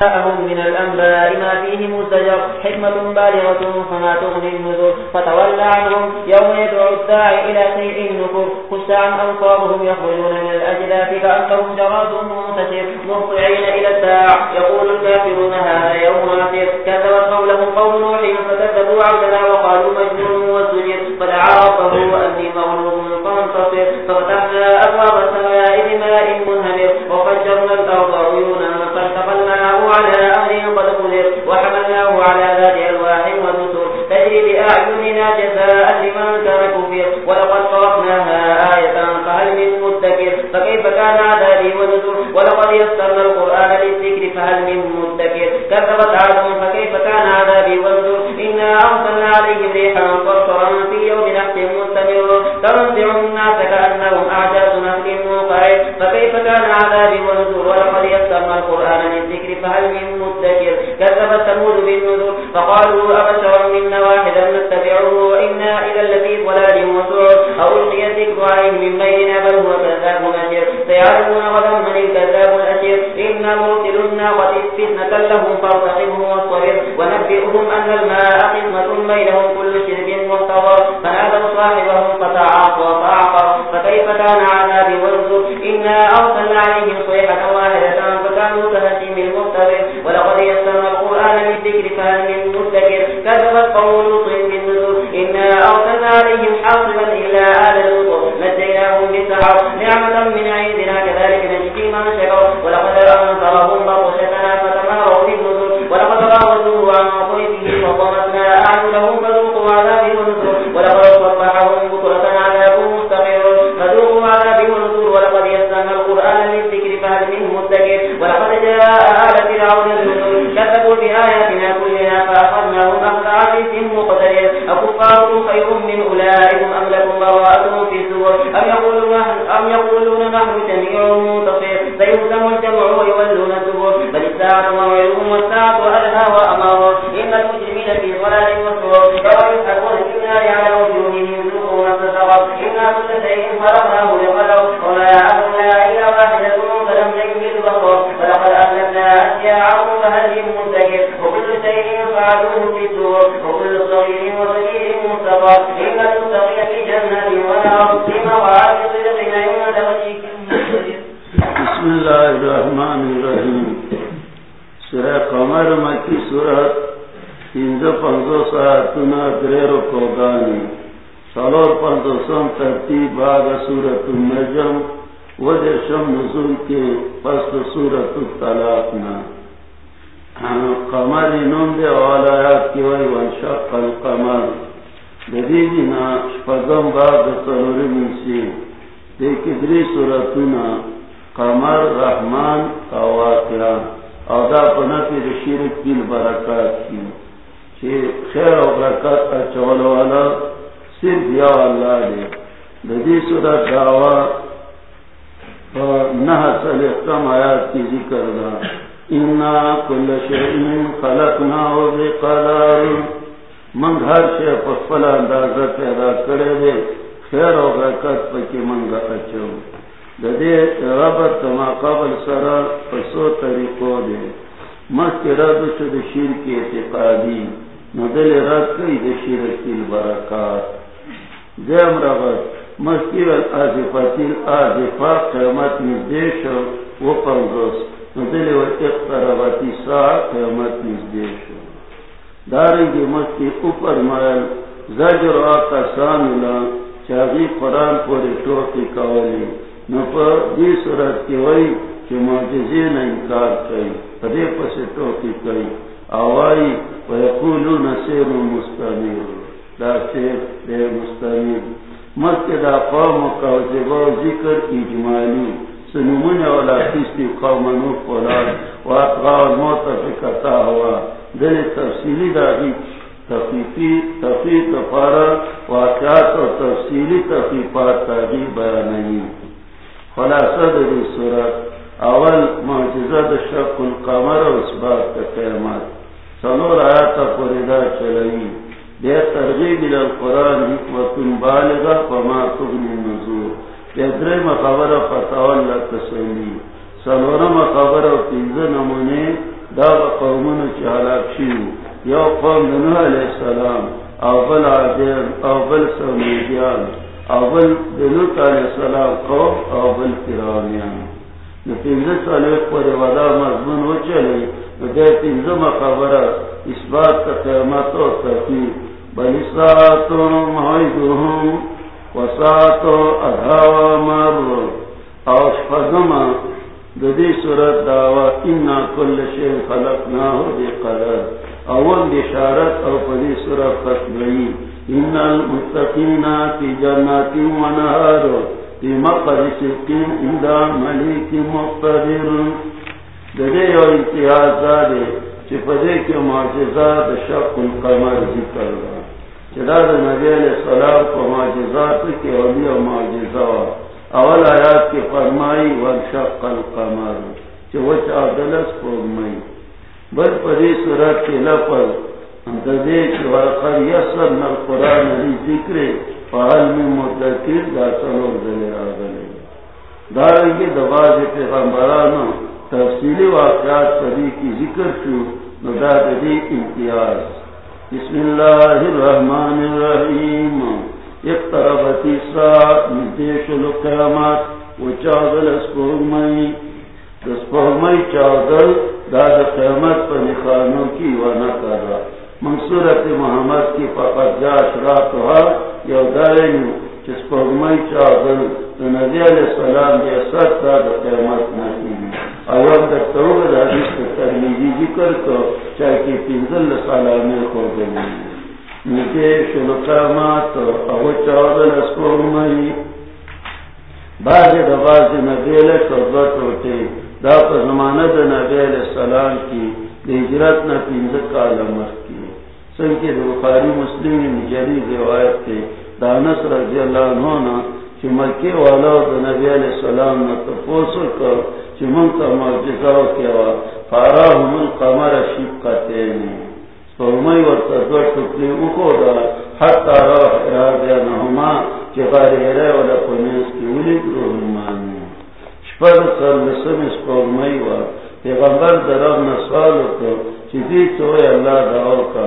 من الأنباء ما فيه مزدجر حكمة بالغة فما تغني النذر. فتولى عنهم يوم يدعو الداعي إلى شيء النفر خش عن أنصارهم يخرجون من الأجلاف كأنهم جراد منتشر. مهطعين إلى الداع. يقول الكافرون هذا يوم عسير كذبت قولهم قول ولقد صرفناها آية فهل من مدكر فكيف كان عذابي ونسر ولقد يسرنا القرآن للذكر فهل من مدكر كذبت عاد فكيف كان عذابي ونسر إنا أرسلنا عليهم ريحا صرصرا في يوم نحس مستمر. تنزع الناس كأنهم أعجاز نخل منقعد فكيف كان عذابي ونسر ولقد يسرنا القرآن للذكر فهل من مدكر ثمود بالنذر فقالوا أبشرا منا واحدا نتبعه وإنا إلى الذي ضلال وسعر أو ألقي عليه من بيننا بل هو كذاب نشر سيعلمون غدا من الكذاب الأشر إنا مرسل الناقة فتنة لهم فارتقبهم واصطبر. ونبئهم أن الماء قسمة بينهم كل شرب محتضر فنادوا صاحبهم فتعاطى فأعقر فكيف كان عذابي ونذر إنا أرسلنا عليهم صيحة واحدة فكانوا كهشيم المحتضر ولقد يسرنا القرآن للذكر فهل من مدكر. كذبت قوم لوط بالنذر إنا أرسلنا عليهم حاصبا إلى آل لوط نجيناهم بسحر نعمة من عندنا أهلكنا أشياعهم فهل وكل شيء فعلوه في وكل صغير وصغير في جنة ونار في مقعد صدق عند بسم اللہ الرحمن الرحیم سورہ قمر مکی سورت تینزو پنزو ساعتنا دریرو کوگانی سالور پنزو سم ترتیب بعد سورت النجم. وجشم نزول کے پس سورت الطلاقنا. قمر نوم دے والایات کی وی وانشق القمر ددیدنا شپگم بعد سلوری منسی دیکھ دری سورتنا قمر رحمان واقعان او دا پنفی دا شرک برکات کی چه خیر و برکات اچول والا صرف یا اللہ دے ددی صورت دعوا نہ سل کم آیات کی ذکر دا انا کل شئین خلقنا و بقدار منگ ہر شے پفلا اندازہ پیدا کرے دے، خیر و برکت پکی منگا اچھو ددے ربط ما قبل سرا پسو طریقو دے۔ مست رد شد شیر کی اعتقادی ندل رد کئی دے شیر کی برکات۔ دیم ربط مستیر الازفاتی الازفا قیمت میں نزدیش و پنگوس ندل و اقترباتی سا قیمت نزدیش دارنگی مستی اوپر زجر آقا ساملا چاگی قرآن پوری ٹوکی کولی. نو دی صورت کی انکار کئی. پس ٹوکی کئی. آوائی ویقولون سیر دا سیر دے مست دا قوم کا جبا ذکر اجمالی. سنمون اولا کستی قوم نو قرآن واطغاو موت فکتا ہوا۔ دل تفصیلی دا دی تفیفی تفیف تفارا واقعات و تفصیلی تفیفات تاگی بیاننی خلاصہ دی صورت۔ اول معجزہ دا شق القمر و اسباب تا قیمت سنور آیاتا پریدا چلئی دے ترغیب الى القرآن حکمت بالغا فما تغنی نزور دے درم خبر فتاول لتسلی سنورم خبر و تیز نمونے دا قومن چالاک شیو یو قوم نوح علیہ السلام اول عادل اول سمیدیان اول دلوت علیہ السلام قوم اول کرامیان نتینزہ صلیق پر ودا مضمون ہو چلے دے تینزم خبر اس بات کا قیمت و تحقیق بلی ساتو محیدوہم و ساتو ادھاوا مر اوش فضمہ ددی صورت دعوا انا کل شیء خلقناه بقدر. اول بشارت او پدی صورت ختمی. ان المتقین فی جنات و نهار. فی مقر سقین عند ملیک مقتدر. ددی او امتیاز دادے چی پدی کے معجزات شق القمر ذکر دا چدا نبی علیہ السلام کو معجزات کے اول آیات کی فرمائی ورشق القمر فرمائی بل پری صورت لفظ اندازے ورقر یسر نل قرآن علی ذکر میں مدکر دا سلور دلے آدلے دارنگی پیغمبرانو تفصیلی واقعات کی ذکر شو ندا دی امتیاز۔ بسم اللہ الرحمن الرحیم. اقتربتی سا ندیش القیامات و چاگل اسپوگمئی اسپوگمئی چاگل داد قیامت پر نخانوں کی و نکارا منصورت محمد کی فقط جا اشراتها یو دائنو چسپوگمئی چاگل نبی علیہ السلام دی داد قیامت نکیمی ایوان در توگ دا حدیث ترمیدی ذکر کو چاہے کی تنزل سالامی خود دنیمی شلقامات او چاودل اسکومئی بعض دباز نبیل قربت ہوتے، دا پا زمانہ دا نبیل السلام کی دی ہجرت نا پینزت کا علمت کی۔ سن کی دا بخاری مسلم نجری روایت تے، دانس رضی اللہ عنہ چی مکی والا دا نبی علیہ السلام نا تپوسر کر چی منتا معجزاو کیا فاراہم القمر شیب قتینی فرمائی ورطا دو ٹکلی اکو دا حتی را حیار دیا نهما چه غاری حیره ولا پنیس کی ولید روحمانی شپر سر لسم اس فرمائی ور پیغمبر در اب نسوالو که چه دی توی اللہ دعاو کا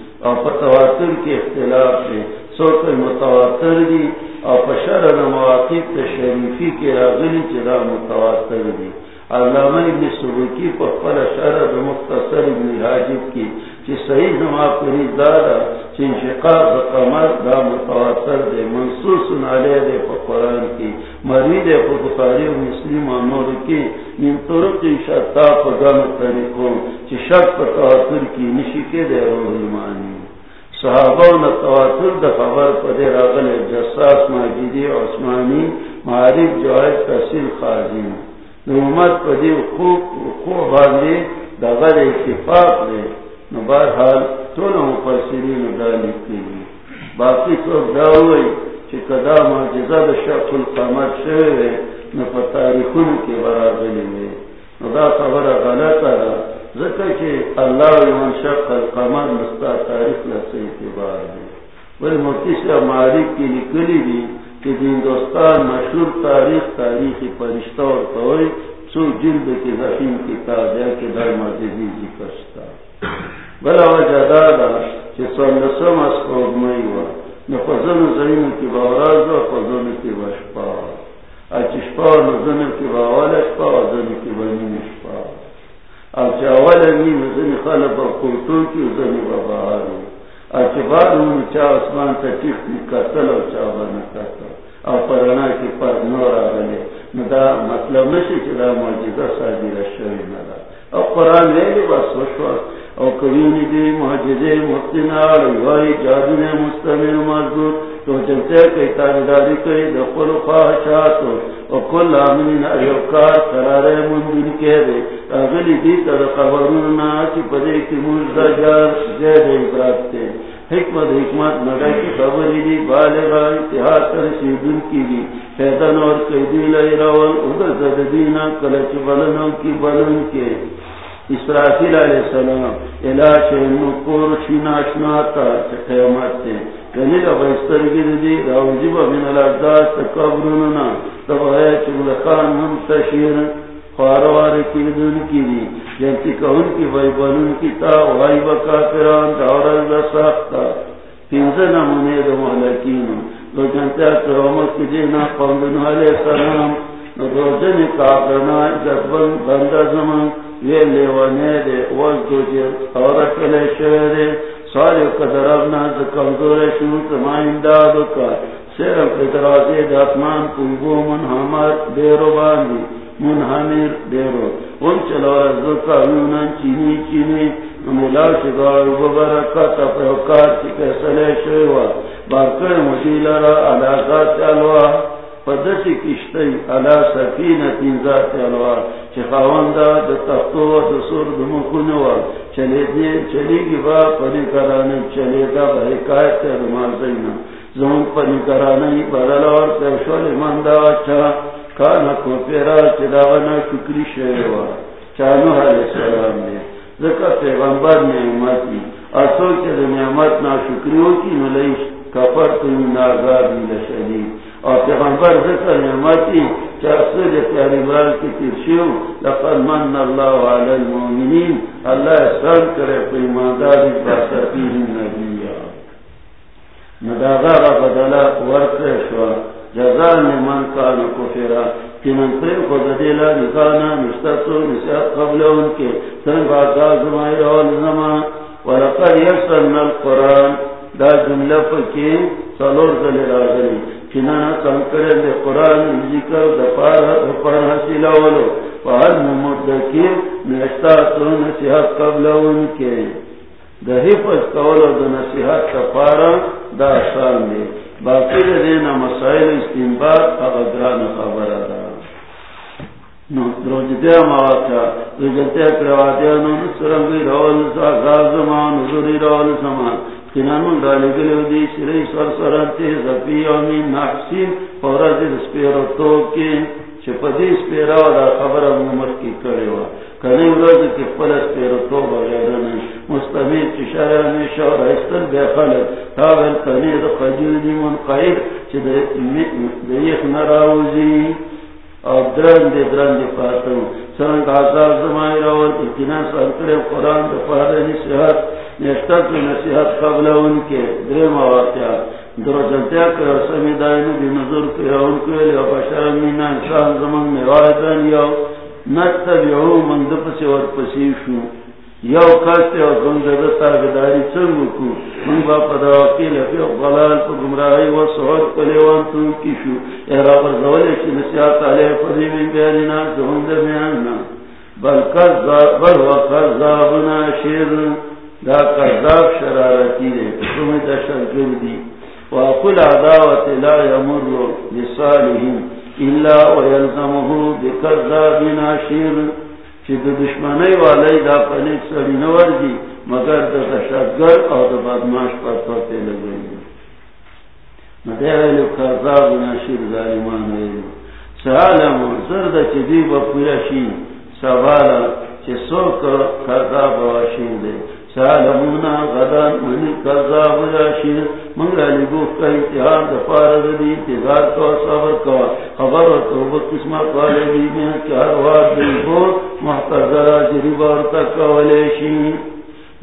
اور او پر تواتر کی اختلاف سے سو پر متواتر دی، اور پشر شرع مواقف شریفی کے راغلی چرا متواتر دی۔ علامہ ابن سبکی پر پل شرد مختصر ابن حاجب کی، چی صحیح نما پری دارا چی قمر دا متواتر دے، منصوص علیہ دے قرآن کی، مرید بخاری و مسلم کی، من طرق شتا گم طریقوں، چی شک تواتر کی نشکے دے ایمانی۔ صحابہ تواتر دا خبر دے راغل جساس عثمانی، معارف جوائد تحصیل خازین خوب خوب باندے اتفاق دے۔ بہرحال تو نہ باقی تو داوئی چی کدا معجزہ دا القمر شوئے نو پا تاریخون کی برابلی نو دا خبر غلطا دا ذکر اللہ ویمن شق القمر مستا تاریخ لسے اعتبار دے ولی مکیسی معارف کی لکلی دی کہ ہندوستان مشہور تاریخ تاریخی فرشتہ اور کوئی سو جلد کی ذخیم کتاب ہے کہ در مجزی ذکر شتا بلا وجہ دادا کہ سندسم اس قومئی ہوا نہ فضل زمین کی باوراز و فضل کی وشپا اچشپا نزن کی باول اشپا وزن کی بنین اشپا اچ اول نی نزن خلق و قرطون کی زن و بہارو اچ بعد ان چا اسمان تا ٹیک قتل و چا بنا قتل او پرانا کی پر نور آگلے دا مطلب نشی چی دا معجزہ سادی رشوی ندا او قرآن لیلی بس وشوا او کبینی دی محجدے مختنار مستمر مضبوط. تو کئی کئی خواہشاتو او کل آمین ایوکار دے. دی تر چی پدے کی مجدہ جار زید حکمت حکمت نگا کی خبری دی، بالغا، اتحاد کر سیدن کی دی. فیدن اور قیدی لئی رول ادھر زددینا، کلچ بلنوں کی بلن کے. اسرافیل علیہ السلام علاش نکور شناشناتا قیامت تے کنی کا بستر کی دی راوجب من الازداد تکبروننا تب آیا چگلقان منتشیر خواروار کی دن کی دی۔ جنتی کون کی بائی بلن کی تا وائی بکا پیران دورا ساختا پینزا نمونے دو محلکین دو جنتی اکرامت کی دینا قومدن علیہ السلام۔ دو جن کافرنا جذبن بندہ زمان۔ یہ لیوانے دے وزدو جی اورک لے شوئے دے۔ کمزور کا اتمان منحمر دیرو باندی منحمر دیرو۔ ان چلو چینی چینی۔ ملاو چگارو ببرکت اپروکار چی کسلے شوئے بارکر مجیل را علاقات چلوہ پدسی کشتی علا سفینتی ذات علوا چه خواندہ دا تختو و دا سور دا مکنوا چلی دی، چلی گی با، پنی کرانے، چلی دا با حکایت دا مازینا زمان پنی کرانے برالور ترشول من دا چا کانا کو چه دا غنا شکری شیروا چانو حال سلام دی ذکر پیغمبر نعمتی اصول چه دا نعمت نا شکریو کی، نلیش کفر تنی ناغار نیل شدید اور پیغمبر ذکر نعمتی چاہسر پیاری بار کی ترشیو لقد من اللہ علی المومنین اللہ احسان کرے پی ماداری باسطیہم نبیہ نداغا بدلا ورک شوا۔ جزان من کان کفرا۔ کنن پر خود دیلا نکانا مستسو نسیات قبل ان کے۔ سن باقا زمائی اول زمان ولقد یسرنا القرآن۔ دا جملہ پکی سلور دلی راغلی کنانا سنکرے دے قرآن ذکر دپار دپار حسیلہ ولو فہر ممدکیر نشتا تو نصیحت قبل ان کے دا حفظ کولو دا نصیحت دپارا دا آسان دے باقی دینا مسائل استنباد اغدران خبر دا نو دروج دیا مواتا رجلتے رول سا غازمان حضوری رول سمان کنانون ڈالے گلے دی سرئی سر سرانتے زفی آمین نحسین پورا دیر سپیرو تو کے چپدی سپیرا دا خبر امومر کی کرے وا کنی روز کی پل سپیرو تو بغیر نہیں مستمیر چشار ہمیشہ اور ایستر بے خلق تاول کنی دا خجیل دی من قائد چی دیخ نراوزی اور درن دے درن دے پاتو سرنگ آزاد زمائی راول اتنا سرکڑے قرآن دا پہلے صحت نشتت نصیحت قبل ان کے در مواقع در جنتیا کر سمی دائنو بی نظر کیا ان کے لیے بشر مینا انسان زمان میں موائدن یو نتبعو من دپسی ور پسیشو یو کستے اور زندگی تابداری چنگو کو۔ من با پدا وقیل فی غلال پا گمراہی و سعود پلیوان تون کشو احراب الزولی چی نصیحت علیہ پدی من بیانینا زہند بیاننا بل کذاب بل وکذابنا شیر۔ دا کذاب شرارتی دے تمہیں دشل جلدی وقل عداوت لا يمر بصالحين الا ويلزمه بكذاب ناشر چید دشمنی والی دا پنیک سری نور دی، مگر دا تشدگر او دا بدماش پر پرتے لگئی ندے ویلو کذاب ناشر ظالمان ویلو سعالم زرد چیدی با پویشی سوالا چی سوک کذاب واشین دے سالمونا غدان منی کذاب جاشیر منگا لگو کا اتحاد دفار دی انتظار کو صبر کو خبر و توبت قسمت والے دی میں چار وار دی ہو محتضرہ جری بار تک ولیشی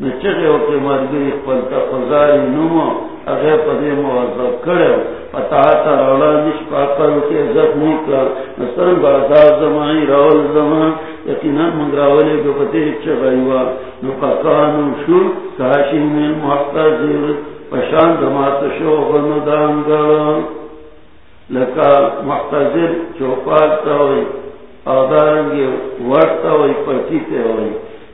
نچگے ہوتے مرگی پلتا خزاری نمو. اگر پدے موظف کرے پتا تا رولا نش پاکر کے زخمی کا نصر بازار زمانی رول زمان. یقینا منگراولے کو پتے چگائیوا نو پاکانو شو کاشی من محتضر پشان دمات شو غنو دانگا لکا محتضر چوپال تاوی آدارنگی ورطا وی پرچیتے ہوئی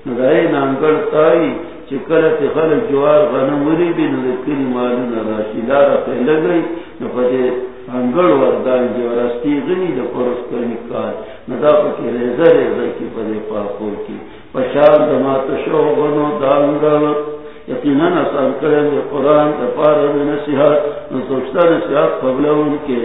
نگائی نانگل تائی چکلت خلق جوار غنموری بی نذکری مالو نراشی، لارا پہلے گئی. نفتے انگل وردان جوار استی غنی دا پرس کرنی کار ندا پکی ریزا ریزا کی پدے پاکو کی پشار دما تشو غنو دانگل یقینا نسان کرن دا قرآن دا پارا دا نصیحات نسوچتا نصیحات قبل ان کے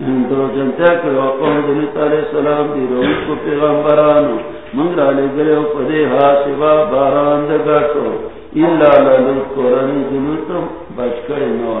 دو جنتیا کے وقوم دلیت علیہ السلام دی روز کو پیغمبرانو منگ رالے گلے و پدے حاسبا باران دگا تو اللہ لالت قرآنی دلوتم بچ کرے نوا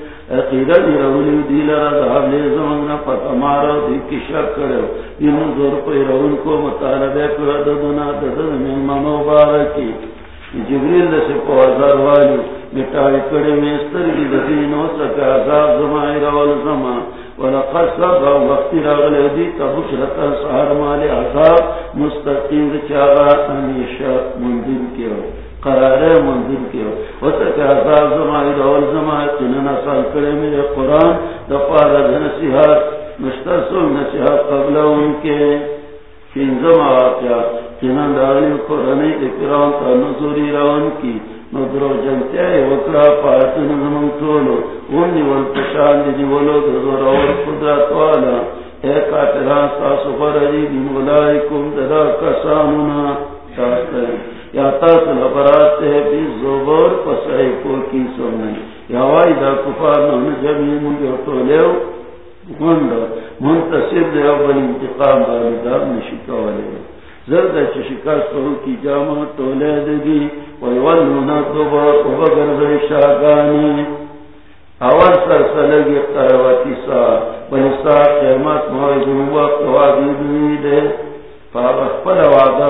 اقیدہ دی رولی دی، لرا لے زمانگنا پتا مارا دی کی شک کرو زور رول کو مطالبہ ددنا ددن بارکی۔ جبریل سے پوازار والی مٹائی کڑے میں استرگی دینو سکا عذاب زمائی رول زمان۔ ولقد وقت دی سہر مال عذاب مستقیم ہمیشہ منزل کیو۔ قرار منزل کیو. وتک عذاب زمائی دول زمائی تننا سال کرے میرے قرآن دفار نصیحات مسترسل نصیحات قبل ان کے فینزم آقیا تنن دارلی قرآنی اکرام تا نظوری روان کی نظر جنتیا وکڑا پاتن زمن تولو ونی ول پشان دی ولو دزور اور قدرت والا. اے کافران، تاسو فرری بن ولائکم ددا کسانونا شاستر یا تاسو لبرات ہے بی زبور پسائی کو کی سنن یا وائی دا کفار نون جمعی مجھو تولیو گوندو منتصب دے اول انتقام بالی دار نشکا والے زرد شکست کی جامع تولے دگی ویولونا دوبا وبگرد شاگانی۔ اول سر سلگی قرواتی سا۔ بنسا قیمت موید وقت وادی دویدے فابخپل وعدا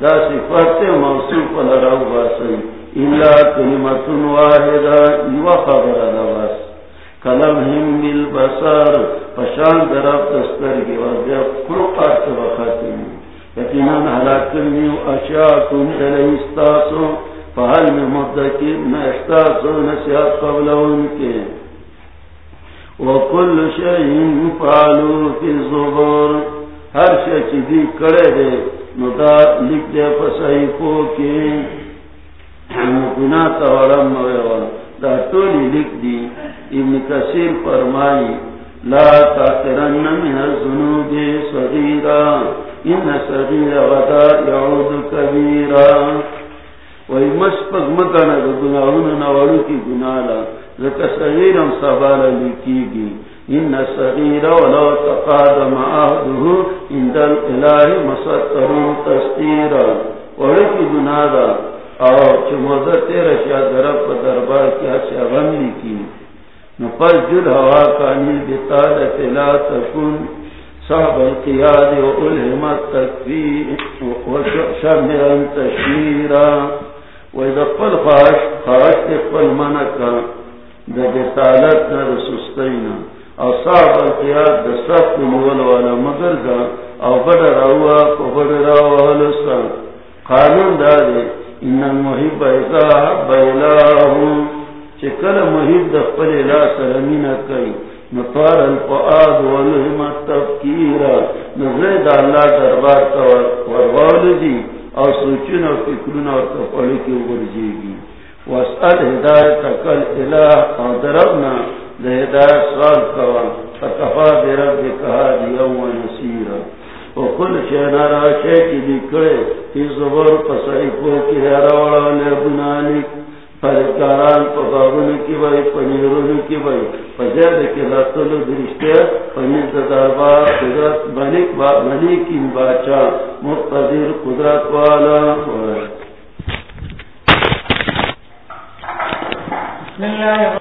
دا صفات موصوف لراو باسی اللہ کلمت واحدا یو خبر لباس کلم ہم بالبصار پشان درب دستر کی وزیب قرقات وخاتمی یقیناً حلاکرنی و اشیاکم دلی استاسو۔ فحل میں مدکی میں استاسو نسیات قبل ان کے۔ وکل شئین فعلو فی زبور ہر شئ چیزی کرے دے۔ ندا لکھ دے پسائفو کی گناہ تورم دا لکھ دی ابن کثیر فرمائی، لا تاثرن من الزنوب ان صغیر غدا یعود کبیرا. وی مشپک مکانا دا گناہون نوارو کی گنالا لکا صغیرم سبالا لکی گی ان صغیر ولو تقادم آہدہو اند الالہ مسطرون تستیرا وڑی کی گنالا او چھ موزر تیرا شاہ درب دربار کیا شاہ غم لکی نفر جل ہوا کانی بتالت لا تکن صاحب القیاد و علمت تکفیر و شمرا تشمیرا. و اذا قل خواهش خواهش تقبل منکا. دا بتالت نا او صاحب القیاد دا صفت نول والا مگر دا او بڑا روا کو بڑا روا حلسا قانون دا دے ان المحب اذا حب الہم چکل محب دا قل الہ سرمین کئی نطار الفعاد والهمت تفکیرا نزید اللہ دربار کا وروال دی اور سوچن اور فکرن اور تفعلی کی ورجی واسأل ہدایت کل الہ اور دربنا. ہدایت سوال کول فکفا دی رب دی کہا دی اول نسیر و کل شہنا را شہ کی دی کرے تی زبر پسائی کو کی حیرہ وڑا لے بنانی پرکاران پا بابنی کی بھائی پنیرونی کی بھائی پجید کے لطل درشتے پنیر دادار با قدرت بنک با ملیک ان باچا مقتدر قدرت والا بسم اللہ